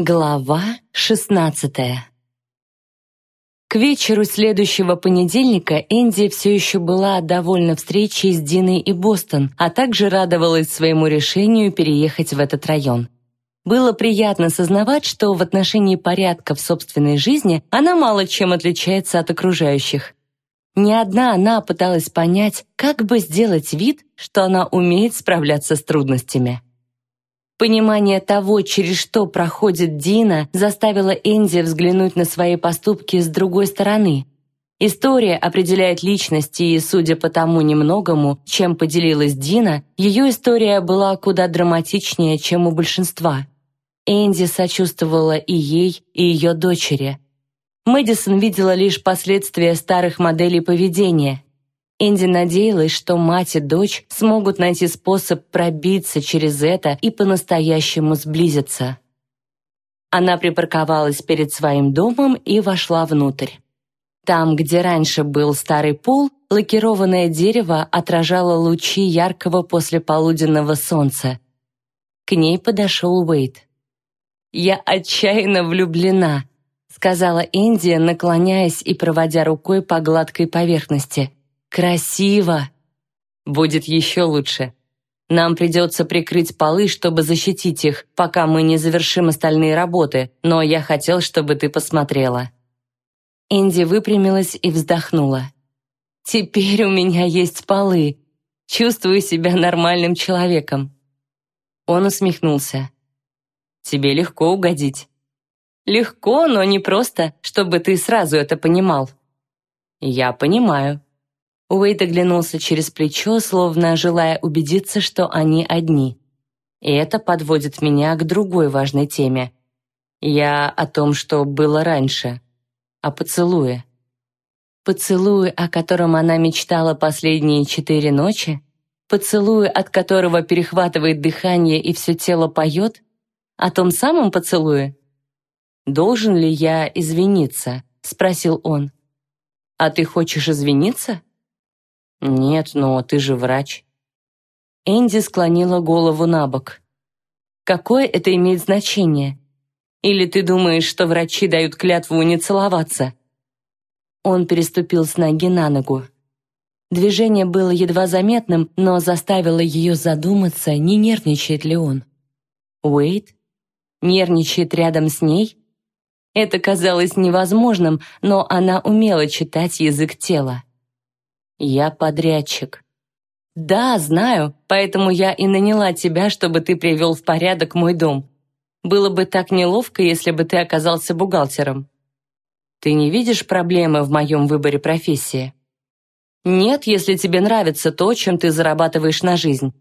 Глава шестнадцатая К вечеру следующего понедельника Энди все еще была довольна встречей с Диной и Бостон, а также радовалась своему решению переехать в этот район. Было приятно сознавать, что в отношении порядка в собственной жизни она мало чем отличается от окружающих. Ни одна она пыталась понять, как бы сделать вид, что она умеет справляться с трудностями. Понимание того, через что проходит Дина, заставило Энди взглянуть на свои поступки с другой стороны. История определяет личность, и, судя по тому немногому, чем поделилась Дина, ее история была куда драматичнее, чем у большинства. Энди сочувствовала и ей, и ее дочери. Мэдисон видела лишь последствия старых моделей поведения – Энди надеялась, что мать и дочь смогут найти способ пробиться через это и по-настоящему сблизиться. Она припарковалась перед своим домом и вошла внутрь. Там, где раньше был старый пол, лакированное дерево отражало лучи яркого послеполуденного солнца. К ней подошел Уэйт. «Я отчаянно влюблена», — сказала Энди, наклоняясь и проводя рукой по гладкой поверхности. Красиво! Будет еще лучше. Нам придется прикрыть полы, чтобы защитить их, пока мы не завершим остальные работы, но я хотел, чтобы ты посмотрела». Энди выпрямилась и вздохнула. «Теперь у меня есть полы. Чувствую себя нормальным человеком». Он усмехнулся. «Тебе легко угодить». «Легко, но не просто, чтобы ты сразу это понимал». «Я понимаю», Уэйд оглянулся через плечо, словно желая убедиться, что они одни. И это подводит меня к другой важной теме. Я о том, что было раньше. О поцелуе. Поцелуе, о котором она мечтала последние четыре ночи? Поцелуе, от которого перехватывает дыхание и все тело поет? О том самом поцелуе? «Должен ли я извиниться?» — спросил он. «А ты хочешь извиниться?» «Нет, но ты же врач». Энди склонила голову на бок. «Какое это имеет значение? Или ты думаешь, что врачи дают клятву не целоваться?» Он переступил с ноги на ногу. Движение было едва заметным, но заставило ее задуматься, не нервничает ли он. Уэйт? Нервничает рядом с ней? Это казалось невозможным, но она умела читать язык тела. «Я подрядчик». «Да, знаю, поэтому я и наняла тебя, чтобы ты привел в порядок мой дом. Было бы так неловко, если бы ты оказался бухгалтером». «Ты не видишь проблемы в моем выборе профессии?» «Нет, если тебе нравится то, чем ты зарабатываешь на жизнь.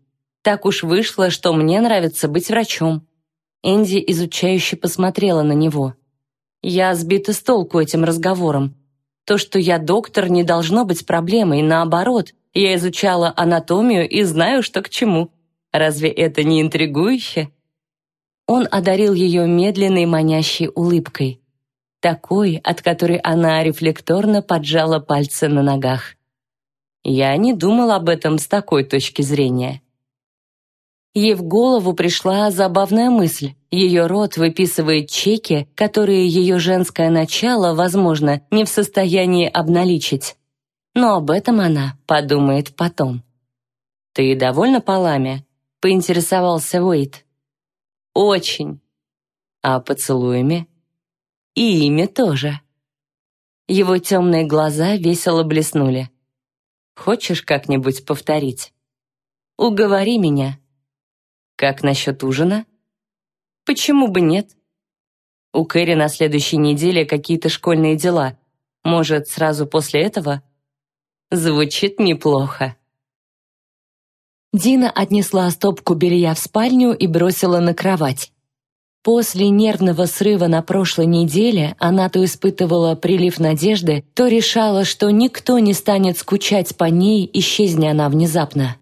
Так уж вышло, что мне нравится быть врачом». Энди изучающе посмотрела на него. «Я сбита с толку этим разговором. То, что я доктор, не должно быть проблемой, наоборот. Я изучала анатомию и знаю, что к чему. Разве это не интригующе? Он одарил ее медленной манящей улыбкой. Такой, от которой она рефлекторно поджала пальцы на ногах. Я не думал об этом с такой точки зрения. Ей в голову пришла забавная мысль. Ее рот выписывает чеки, которые ее женское начало, возможно, не в состоянии обналичить. Но об этом она подумает потом. «Ты довольна полами?» — поинтересовался Уэйт. «Очень». «А поцелуями?» «И ими тоже». Его темные глаза весело блеснули. «Хочешь как-нибудь повторить?» «Уговори меня», как насчет ужина? Почему бы нет? У Кэрри на следующей неделе какие-то школьные дела. Может, сразу после этого? Звучит неплохо. Дина отнесла стопку белья в спальню и бросила на кровать. После нервного срыва на прошлой неделе она то испытывала прилив надежды, то решала, что никто не станет скучать по ней, исчезня она внезапно.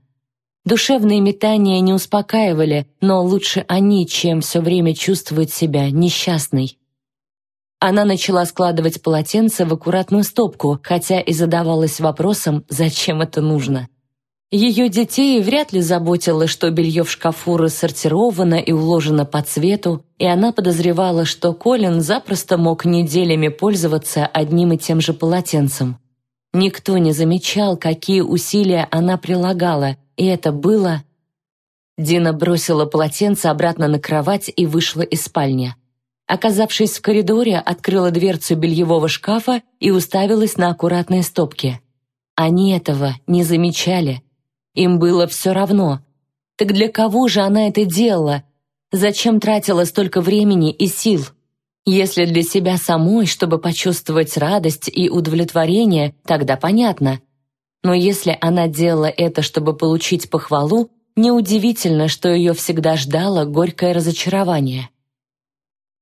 Душевные метания не успокаивали, но лучше они, чем все время чувствовать себя несчастной. Она начала складывать полотенце в аккуратную стопку, хотя и задавалась вопросом, зачем это нужно. Ее детей вряд ли заботило, что белье в шкафу рассортировано и уложено по цвету, и она подозревала, что Колин запросто мог неделями пользоваться одним и тем же полотенцем. Никто не замечал, какие усилия она прилагала, и это было... Дина бросила полотенце обратно на кровать и вышла из спальни. Оказавшись в коридоре, открыла дверцу бельевого шкафа и уставилась на аккуратные стопки. Они этого не замечали. Им было все равно. Так для кого же она это делала? Зачем тратила столько времени и сил? Если для себя самой, чтобы почувствовать радость и удовлетворение, тогда понятно. Но если она делала это, чтобы получить похвалу, неудивительно, что ее всегда ждало горькое разочарование.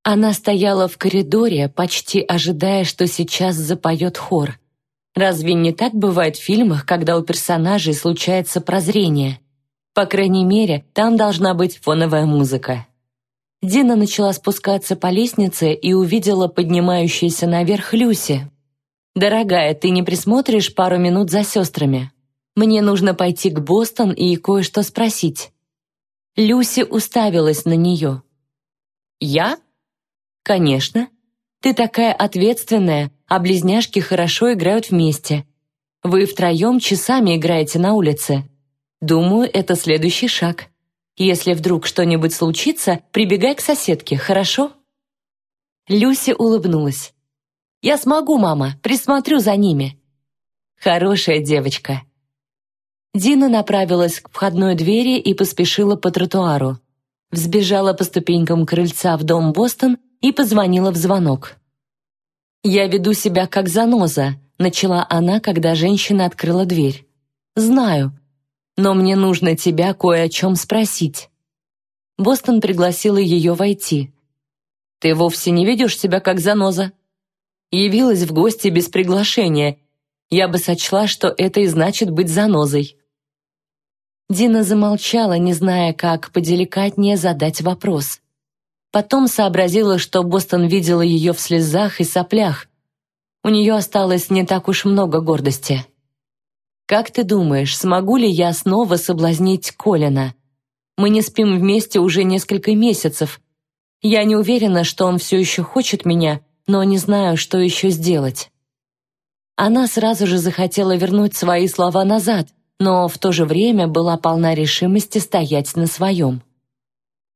Она стояла в коридоре, почти ожидая, что сейчас запоет хор. Разве не так бывает в фильмах, когда у персонажей случается прозрение? По крайней мере, там должна быть фоновая музыка. Дина начала спускаться по лестнице и увидела поднимающуюся наверх Люси. «Дорогая, ты не присмотришь пару минут за сестрами? Мне нужно пойти к Бостон и кое-что спросить». Люси уставилась на нее. «Я?» «Конечно. Ты такая ответственная, а близняшки хорошо играют вместе. Вы втроем часами играете на улице. Думаю, это следующий шаг. Если вдруг что-нибудь случится, прибегай к соседке, хорошо?» Люси улыбнулась. «Я смогу, мама, присмотрю за ними». «Хорошая девочка». Дина направилась к входной двери и поспешила по тротуару. Взбежала по ступенькам крыльца в дом Бостон и позвонила в звонок. «Я веду себя как заноза», — начала она, когда женщина открыла дверь. «Знаю, но мне нужно тебя кое о чем спросить». Бостон пригласила ее войти. «Ты вовсе не ведешь себя как заноза?» Явилась в гости без приглашения. Я бы сочла, что это и значит быть занозой. Дина замолчала, не зная, как поделикатнее задать вопрос. Потом сообразила, что Бостон видела ее в слезах и соплях. У нее осталось не так уж много гордости. «Как ты думаешь, смогу ли я снова соблазнить Колина? Мы не спим вместе уже несколько месяцев. Я не уверена, что он все еще хочет меня, но не знаю, что еще сделать». Она сразу же захотела вернуть свои слова назад, но в то же время была полна решимости стоять на своем.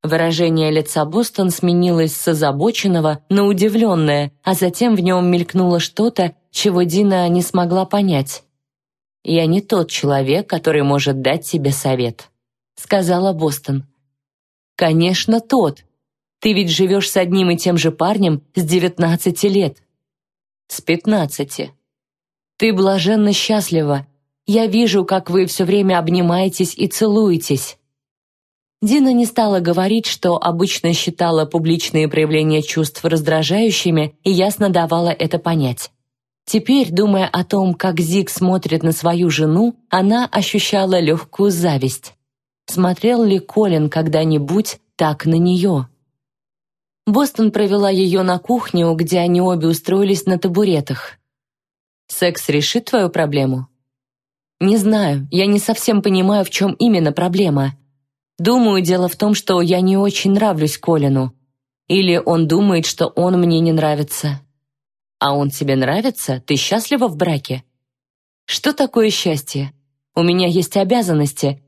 Выражение лица Бостон сменилось с озабоченного на удивленное, а затем в нем мелькнуло что-то, чего Дина не смогла понять. «Я не тот человек, который может дать тебе совет», — сказала Бостон. «Конечно, тот. Ты ведь живешь с одним и тем же парнем с девятнадцати лет». «С пятнадцати». «Ты блаженно счастлива. Я вижу, как вы все время обнимаетесь и целуетесь. Дина не стала говорить, что обычно считала публичные проявления чувств раздражающими и ясно давала это понять. Теперь, думая о том, как Зиг смотрит на свою жену, она ощущала легкую зависть. Смотрел ли Колин когда-нибудь так на нее? Бостон провела ее на кухню, где они обе устроились на табуретах. «Секс решит твою проблему?» «Не знаю, я не совсем понимаю, в чем именно проблема», Думаю, дело в том, что я не очень нравлюсь Колину. Или он думает, что он мне не нравится. А он тебе нравится? Ты счастлива в браке? Что такое счастье? У меня есть обязанности.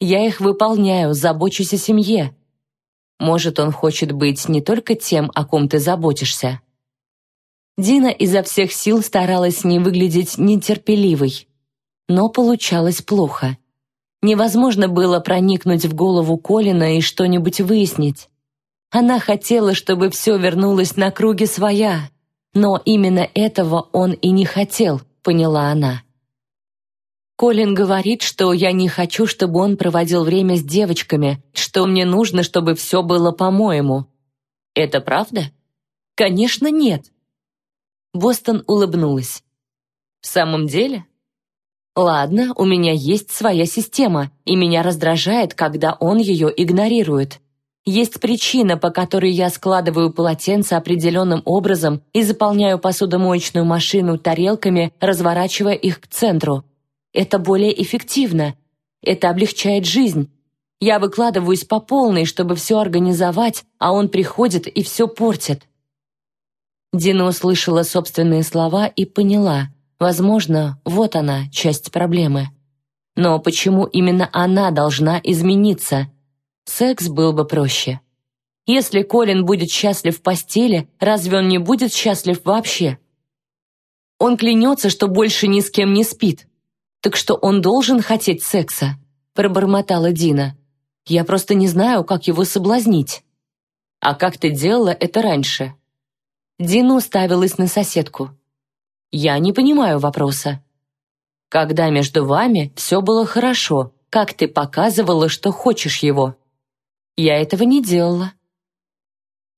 Я их выполняю, забочусь о семье. Может, он хочет быть не только тем, о ком ты заботишься. Дина изо всех сил старалась не выглядеть нетерпеливой. Но получалось плохо. Невозможно было проникнуть в голову Колина и что-нибудь выяснить. Она хотела, чтобы все вернулось на круги своя, но именно этого он и не хотел, поняла она. Колин говорит, что я не хочу, чтобы он проводил время с девочками, что мне нужно, чтобы все было по-моему. Это правда? Конечно, нет. Бостон улыбнулась. В самом деле? Ладно, у меня есть своя система, и меня раздражает, когда он ее игнорирует. Есть причина, по которой я складываю полотенца определенным образом и заполняю посудомоечную машину тарелками, разворачивая их к центру. Это более эффективно. Это облегчает жизнь. Я выкладываюсь по полной, чтобы все организовать, а он приходит и все портит». Дина услышала собственные слова и поняла, возможно, вот она, часть проблемы. Но почему именно она должна измениться? Секс был бы проще. Если Колин будет счастлив в постели, разве он не будет счастлив вообще? Он клянется, что больше ни с кем не спит. Так что он должен хотеть секса, пробормотала Дина. Я просто не знаю, как его соблазнить. А как ты делала это раньше? Дина уставилась на соседку. Я не понимаю вопроса. Когда между вами все было хорошо, как ты показывала, что хочешь его? Я этого не делала.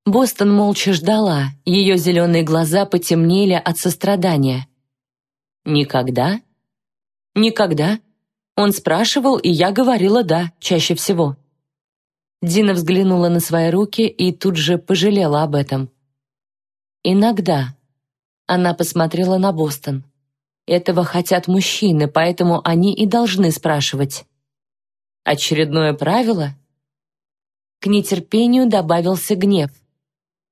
Бостон молча ждала, ее зеленые глаза потемнели от сострадания. «Никогда?» «Никогда». Он спрашивал, и я говорила «да» чаще всего. Дина взглянула на свои руки и тут же пожалела об этом. «Иногда». Она посмотрела на Бостон. «Этого хотят мужчины, поэтому они и должны спрашивать». «Очередное правило?» К нетерпению добавился гнев –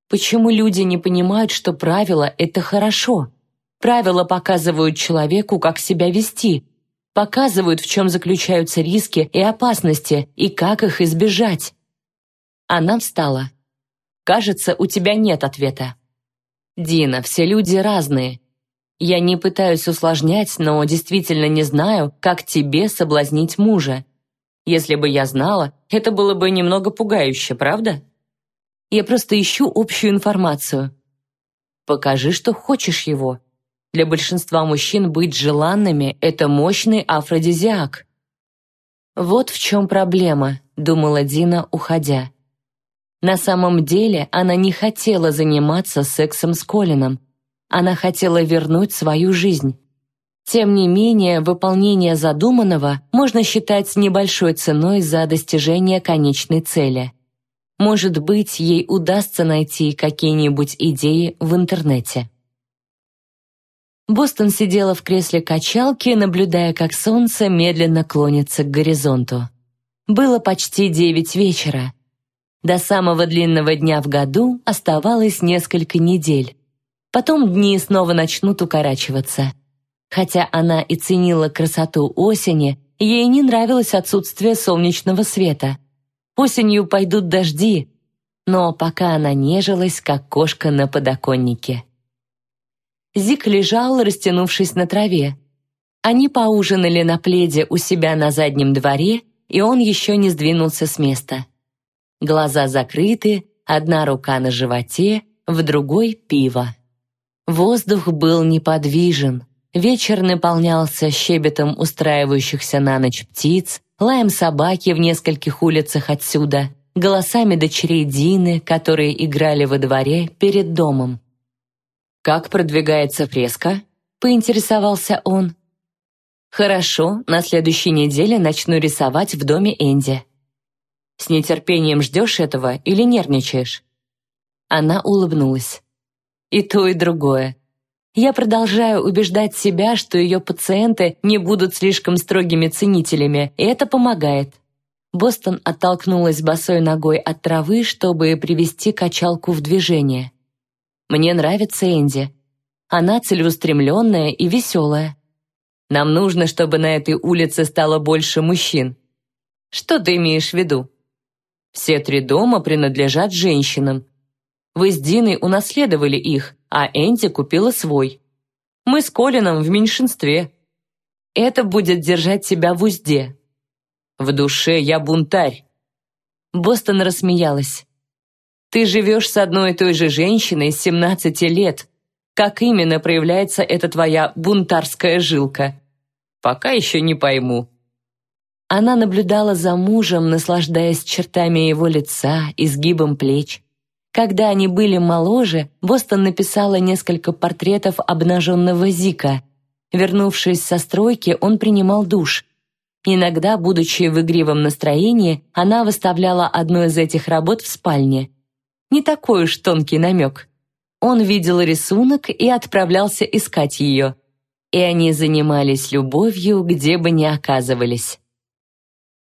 Почему люди не понимают, что правила — это хорошо? Правила показывают человеку, как себя вести, показывают, в чем заключаются риски и опасности, и как их избежать. Она встала. «Кажется, у тебя нет ответа». «Дина, все люди разные. Я не пытаюсь усложнять, но действительно не знаю, как тебе соблазнить мужа. Если бы я знала, это было бы немного пугающе, правда?» Я просто ищу общую информацию. Покажи, что хочешь его. Для большинства мужчин быть желанными – это мощный афродизиак. Вот в чем проблема, думала Дина, уходя. На самом деле она не хотела заниматься сексом с Колином. Она хотела вернуть свою жизнь. Тем не менее, выполнение задуманного можно считать небольшой ценой за достижение конечной цели – может быть, ей удастся найти какие-нибудь идеи в интернете. Бостон сидела в кресле качалки, наблюдая, как солнце медленно клонится к горизонту. Было почти девять вечера. До самого длинного дня в году оставалось несколько недель. Потом дни снова начнут укорачиваться. Хотя она и ценила красоту осени, ей не нравилось отсутствие солнечного света – Осенью пойдут дожди, но пока она нежилась, как кошка на подоконнике. Зик лежал, растянувшись на траве. Они поужинали на пледе у себя на заднем дворе, и он еще не сдвинулся с места. Глаза закрыты, одна рука на животе, в другой — пиво. Воздух был неподвижен, вечер наполнялся щебетом устраивающихся на ночь птиц, лаем собаки в нескольких улицах отсюда, голосами дочерей Дины, которые играли во дворе перед домом. «Как продвигается фреска?» — поинтересовался он. «Хорошо, на следующей неделе начну рисовать в доме Энди». «С нетерпением ждешь этого или нервничаешь?» Она улыбнулась. «И то, и другое. Я продолжаю убеждать себя, что ее пациенты не будут слишком строгими ценителями, и это помогает. Бостон оттолкнулась босой ногой от травы, чтобы привести качалку в движение. «Мне нравится Энди. Она целеустремленная и веселая. Нам нужно, чтобы на этой улице стало больше мужчин. Что ты имеешь в виду? Все три дома принадлежат женщинам. Вы с Диной унаследовали их, а Энди купила свой. Мы с Колином в меньшинстве. Это будет держать тебя в узде. В душе я бунтарь. Бостон рассмеялась. Ты живешь с одной и той же женщиной с 17 лет. Как именно проявляется эта твоя бунтарская жилка? Пока еще не пойму. Она наблюдала за мужем, наслаждаясь чертами его лица, изгибом плеч. Когда они были моложе, Бостон написала несколько портретов обнаженного Зика. Вернувшись со стройки, он принимал душ. Иногда, будучи в игривом настроении, она выставляла одну из этих работ в спальне. Не такой уж тонкий намек. Он видел рисунок и отправлялся искать ее. И они занимались любовью, где бы ни оказывались.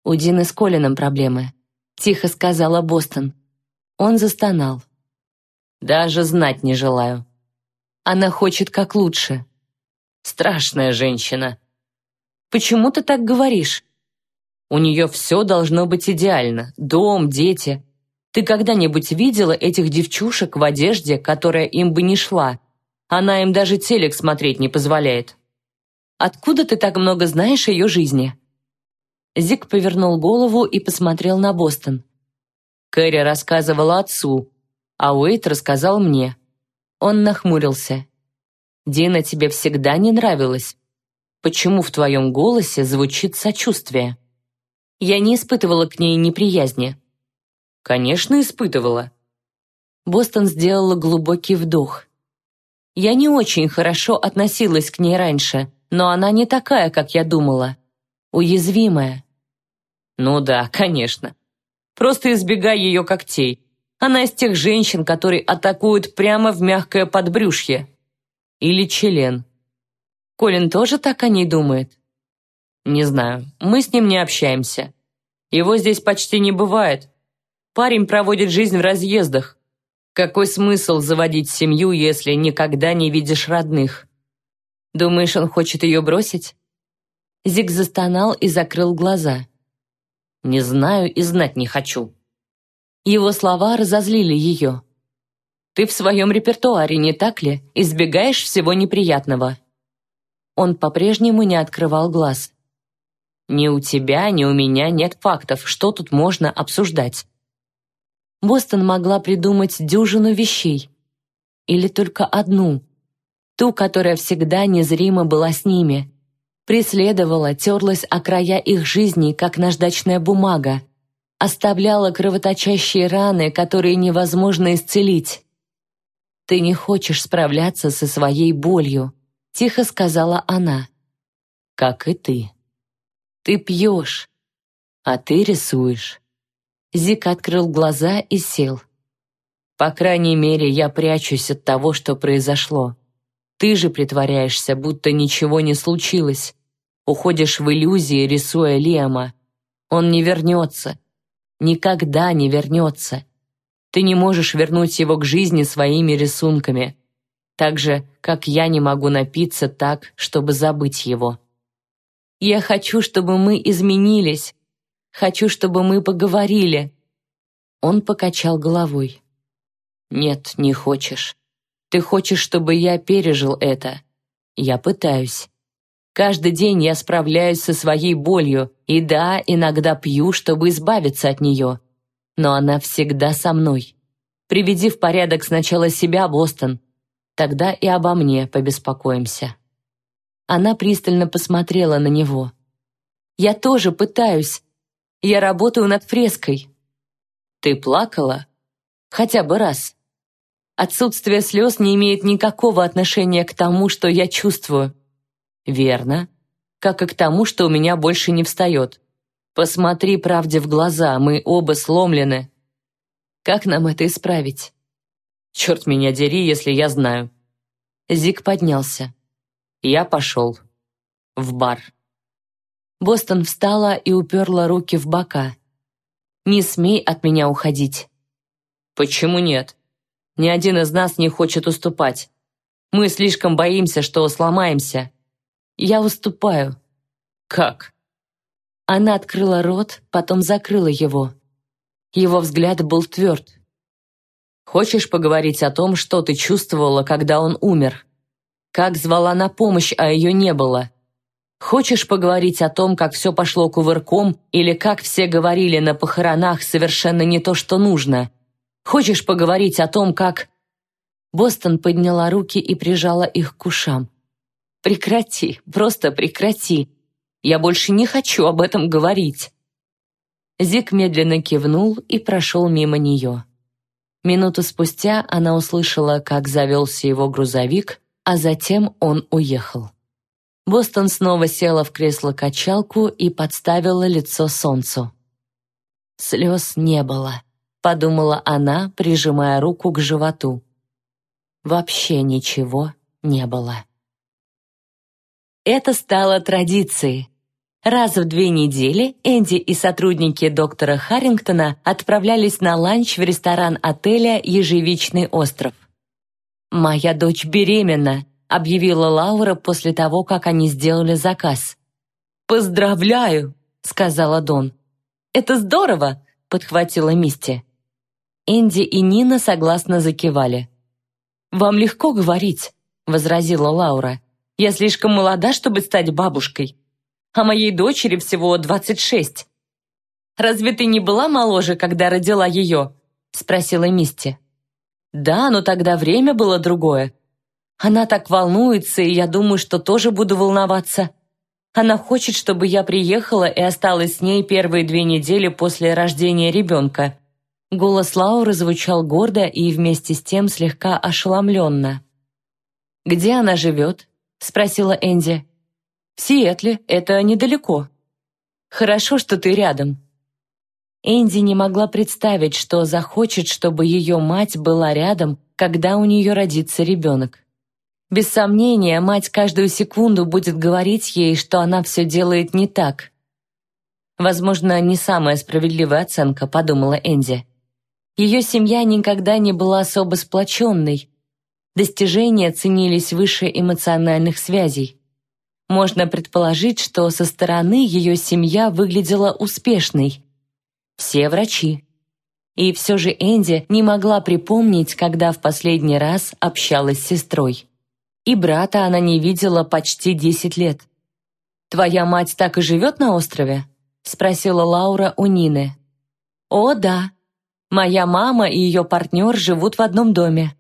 «У Дины с Колином проблемы», — тихо сказала Бостон. Он застонал. «Даже знать не желаю. Она хочет как лучше. Страшная женщина». «Почему ты так говоришь?» «У нее все должно быть идеально. Дом, дети. Ты когда-нибудь видела этих девчушек в одежде, которая им бы не шла? Она им даже телек смотреть не позволяет». «Откуда ты так много знаешь о ее жизни?» Зик повернул голову и посмотрел на Бостон. Кэрри рассказывала отцу, а Уэйт рассказал мне. Он нахмурился. «Дина тебе всегда не нравилась. Почему в твоем голосе звучит сочувствие?» Я не испытывала к ней неприязни. «Конечно, испытывала». Бостон сделала глубокий вдох. «Я не очень хорошо относилась к ней раньше, но она не такая, как я думала уязвимая. Ну да, конечно. Просто избегай ее когтей. Она из тех женщин, которые атакуют прямо в мягкое подбрюшье. Или член. Колин тоже так о ней думает? Не знаю, мы с ним не общаемся. Его здесь почти не бывает. Парень проводит жизнь в разъездах. Какой смысл заводить семью, если никогда не видишь родных? Думаешь, он хочет ее бросить? Зиг застонал и закрыл глаза. «Не знаю и знать не хочу». Его слова разозлили ее. «Ты в своем репертуаре, не так ли? Избегаешь всего неприятного». Он по-прежнему не открывал глаз. «Ни у тебя, ни у меня нет фактов, что тут можно обсуждать». Бостон могла придумать дюжину вещей. Или только одну. Ту, которая всегда незримо была с ними, преследовала, терлась о края их жизни, как наждачная бумага, оставляла кровоточащие раны, которые невозможно исцелить. «Ты не хочешь справляться со своей болью», — тихо сказала она. «Как и ты. Ты пьешь, а ты рисуешь». Зик открыл глаза и сел. «По крайней мере, я прячусь от того, что произошло. Ты же притворяешься, будто ничего не случилось. Уходишь в иллюзии, рисуя Лема. Он не вернется. Никогда не вернется. Ты не можешь вернуть его к жизни своими рисунками. Так же, как я не могу напиться так, чтобы забыть его. Я хочу, чтобы мы изменились. Хочу, чтобы мы поговорили. Он покачал головой. Нет, не хочешь. Ты хочешь, чтобы я пережил это. Я пытаюсь. Каждый день я справляюсь со своей болью, и да, иногда пью, чтобы избавиться от нее. Но она всегда со мной. Приведи в порядок сначала себя, Бостон. Тогда и обо мне побеспокоимся». Она пристально посмотрела на него. «Я тоже пытаюсь. Я работаю над фреской». «Ты плакала? Хотя бы раз». Отсутствие слез не имеет никакого отношения к тому, что я чувствую. Верно. Как и к тому, что у меня больше не встает. Посмотри правде в глаза, мы оба сломлены. Как нам это исправить? Черт меня дери, если я знаю. Зик поднялся. Я пошел. В бар. Бостон встала и уперла руки в бока. «Не смей от меня уходить». «Почему нет? Ни один из нас не хочет уступать. Мы слишком боимся, что сломаемся. Я уступаю». «Как?» Она открыла рот, потом закрыла его. Его взгляд был тверд. «Хочешь поговорить о том, что ты чувствовала, когда он умер? Как звала на помощь, а ее не было? Хочешь поговорить о том, как все пошло кувырком, или как все говорили на похоронах совершенно не то, что нужно? Хочешь поговорить о том, как...» Бостон подняла руки и прижала их к ушам. Прекрати, просто прекрати. Я больше не хочу об этом говорить. Зик медленно кивнул и прошел мимо нее. Минуту спустя она услышала, как завелся его грузовик, а затем он уехал. Бостон снова села в кресло-качалку и подставила лицо солнцу. Слез не было, подумала она, прижимая руку к животу. Вообще ничего не было. Это стало традицией. Раз в две недели Энди и сотрудники доктора Харрингтона отправлялись на ланч в ресторан отеля «Ежевичный остров». «Моя дочь беременна», — объявила Лаура после того, как они сделали заказ. «Поздравляю», — сказала Дон. «Это здорово», — подхватила Мисти. Энди и Нина согласно закивали. «Вам легко говорить», — возразила Лаура. «Я слишком молода, чтобы стать бабушкой а моей дочери всего 26. «Разве ты не была моложе, когда родила ее?» — спросила Мисти. «Да, но тогда время было другое. Она так волнуется, и я думаю, что тоже буду волноваться. Она хочет, чтобы я приехала и осталась с ней первые две недели после рождения ребенка». Голос Лауры звучал гордо и вместе с тем слегка ошеломленно. «Где она живет?» — спросила Энди. В Сиэтле, это недалеко. Хорошо, что ты рядом. Энди не могла представить, что захочет, чтобы ее мать была рядом, когда у нее родится ребенок. Без сомнения, мать каждую секунду будет говорить ей, что она все делает не так. Возможно, не самая справедливая оценка, подумала Энди. Ее семья никогда не была особо сплоченной. Достижения ценились выше эмоциональных связей. Можно предположить, что со стороны ее семья выглядела успешной. Все врачи. И все же Энди не могла припомнить, когда в последний раз общалась с сестрой. И брата она не видела почти 10 лет. «Твоя мать так и живет на острове?» — спросила Лаура у Нины. «О, да. Моя мама и ее партнер живут в одном доме».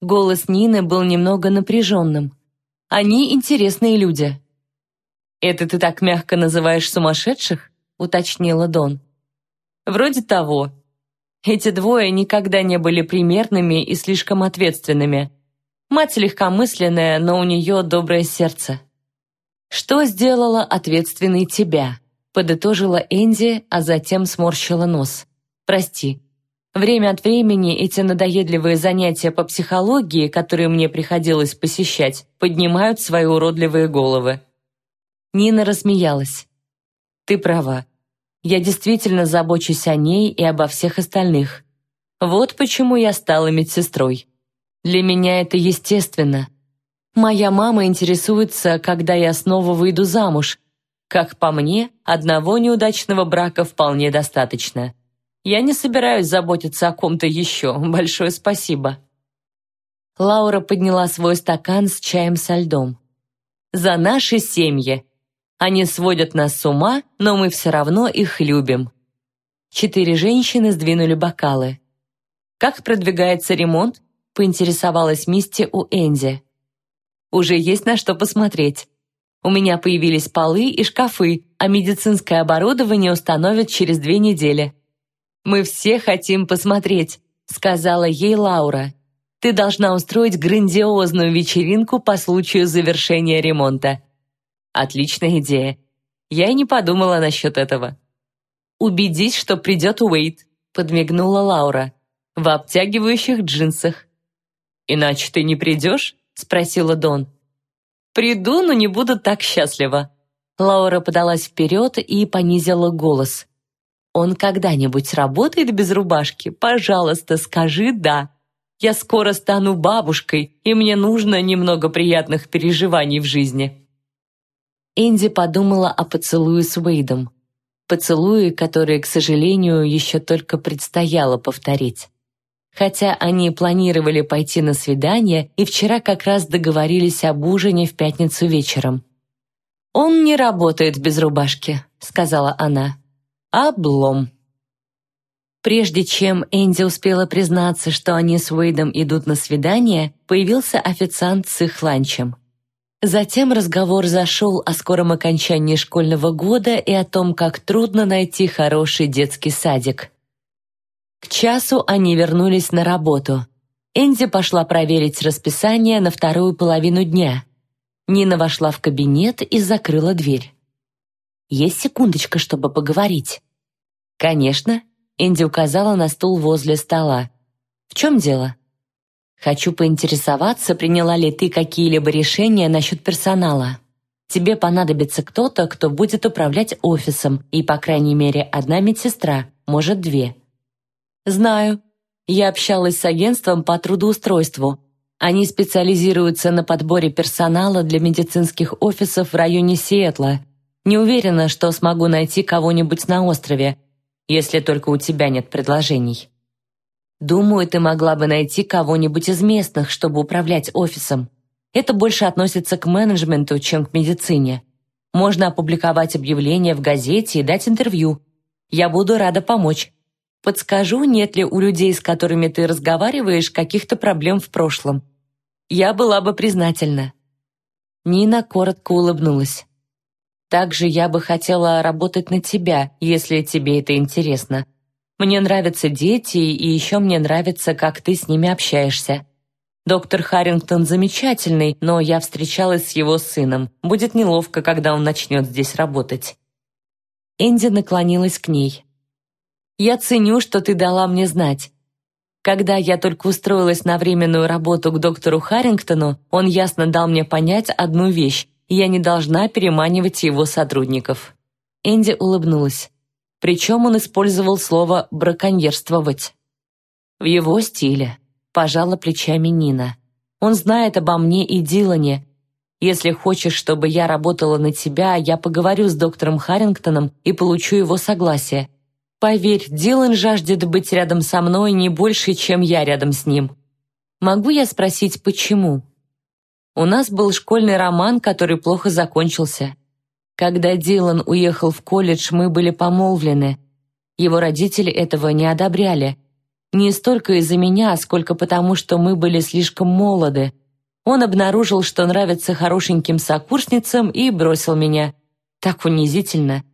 Голос Нины был немного напряженным. «Они интересные люди». «Это ты так мягко называешь сумасшедших?» — уточнила Дон. «Вроде того. Эти двое никогда не были примерными и слишком ответственными. Мать легкомысленная, но у нее доброе сердце». «Что сделала ответственной тебя?» — подытожила Энди, а затем сморщила нос. «Прости. Время от времени эти надоедливые занятия по психологии, которые мне приходилось посещать, поднимают свои уродливые головы. Нина рассмеялась. «Ты права. Я действительно забочусь о ней и обо всех остальных. Вот почему я стала медсестрой. Для меня это естественно. Моя мама интересуется, когда я снова выйду замуж. Как по мне, одного неудачного брака вполне достаточно. Я не собираюсь заботиться о ком-то еще. Большое спасибо». Лаура подняла свой стакан с чаем со льдом. «За наши семьи!» Они сводят нас с ума, но мы все равно их любим». Четыре женщины сдвинули бокалы. «Как продвигается ремонт?» — поинтересовалась Мисти у Энди. «Уже есть на что посмотреть. У меня появились полы и шкафы, а медицинское оборудование установят через две недели». «Мы все хотим посмотреть», — сказала ей Лаура. «Ты должна устроить грандиозную вечеринку по случаю завершения ремонта. Отличная идея. Я и не подумала насчет этого. Убедись, что придет Уэйт, подмигнула Лаура. В обтягивающих джинсах. Иначе ты не придешь? Спросила Дон. Приду, но не буду так счастлива. Лаура подалась вперед и понизила голос. «Он когда-нибудь работает без рубашки? Пожалуйста, скажи «да». Я скоро стану бабушкой, и мне нужно немного приятных переживаний в жизни». Энди подумала о поцелуе с Уэйдом. Поцелуе, которые, к сожалению, еще только предстояло повторить. Хотя они планировали пойти на свидание и вчера как раз договорились об ужине в пятницу вечером. «Он не работает без рубашки», — сказала она. «Облом». Прежде чем Энди успела признаться, что они с Уэйдом идут на свидание, появился официант с их ланчем. Затем разговор зашел о скором окончании школьного года и о том, как трудно найти хороший детский садик. К часу они вернулись на работу. Энди пошла проверить расписание на вторую половину дня. Нина вошла в кабинет и закрыла дверь. «Есть секундочка, чтобы поговорить?» «Конечно», — Энди указала на стул возле стола. «В чем дело?» Хочу поинтересоваться, приняла ли ты какие-либо решения насчет персонала. Тебе понадобится кто-то, кто будет управлять офисом, и, по крайней мере, одна медсестра, может, две. Знаю. Я общалась с агентством по трудоустройству. Они специализируются на подборе персонала для медицинских офисов в районе Сиэтла. Не уверена, что смогу найти кого-нибудь на острове, если только у тебя нет предложений. Думаю, ты могла бы найти кого-нибудь из местных, чтобы управлять офисом. Это больше относится к менеджменту, чем к медицине. Можно опубликовать объявление в газете и дать интервью. Я буду рада помочь. Подскажу, нет ли у людей, с которыми ты разговариваешь, каких-то проблем в прошлом. Я была бы признательна». Нина коротко улыбнулась. «Также я бы хотела работать на тебя, если тебе это интересно. Мне нравятся дети, и еще мне нравится, как ты с ними общаешься. Доктор Харрингтон замечательный, но я встречалась с его сыном. Будет неловко, когда он начнет здесь работать». Энди наклонилась к ней. «Я ценю, что ты дала мне знать. Когда я только устроилась на временную работу к доктору Харрингтону, он ясно дал мне понять одну вещь. Я не должна переманивать его сотрудников». Энди улыбнулась. Причем он использовал слово «браконьерствовать». В его стиле, пожала плечами Нина. Он знает обо мне и Дилане. Если хочешь, чтобы я работала на тебя, я поговорю с доктором Харрингтоном и получу его согласие. Поверь, Дилан жаждет быть рядом со мной не больше, чем я рядом с ним. Могу я спросить, почему? У нас был школьный роман, который плохо закончился. Когда Дилан уехал в колледж, мы были помолвлены. Его родители этого не одобряли. Не столько из-за меня, сколько потому, что мы были слишком молоды. Он обнаружил, что нравится хорошеньким сокурсницам, и бросил меня. Так унизительно.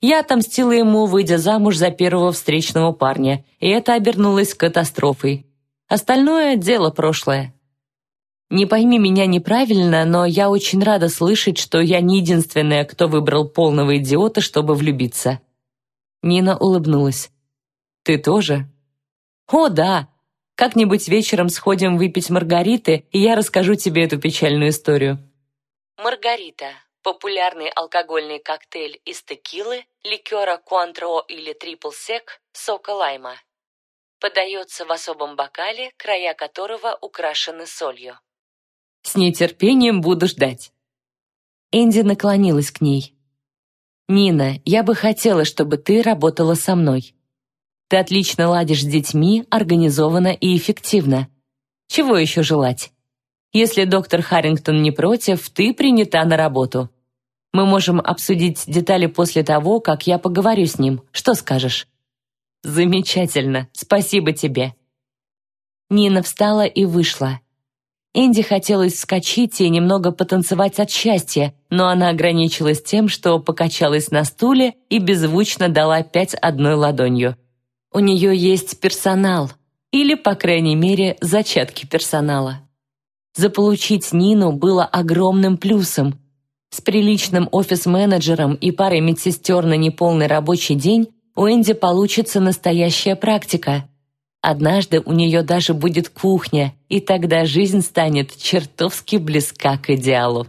Я отомстила ему, выйдя замуж за первого встречного парня, и это обернулось катастрофой. Остальное – дело прошлое. Не пойми меня неправильно, но я очень рада слышать, что я не единственная, кто выбрал полного идиота, чтобы влюбиться». Нина улыбнулась. «Ты тоже?» «О, да. Как-нибудь вечером сходим выпить маргариты, и я расскажу тебе эту печальную историю». Маргарита – популярный алкогольный коктейль из текилы, ликера Куантро или трипл сек, сока лайма. Подается в особом бокале, края которого украшены солью. С нетерпением буду ждать». Энди наклонилась к ней. «Нина, я бы хотела, чтобы ты работала со мной. Ты отлично ладишь с детьми, организованно и эффективно. Чего еще желать? Если доктор Харрингтон не против, ты принята на работу. Мы можем обсудить детали после того, как я поговорю с ним. Что скажешь?» «Замечательно. Спасибо тебе». Нина встала и вышла. Энди хотелось вскочить и немного потанцевать от счастья, но она ограничилась тем, что покачалась на стуле и беззвучно дала пять одной ладонью. У нее есть персонал, или, по крайней мере, зачатки персонала. Заполучить Нину было огромным плюсом. С приличным офис-менеджером и парой медсестер на неполный рабочий день у Энди получится настоящая практика – Однажды у нее даже будет кухня, и тогда жизнь станет чертовски близка к идеалу.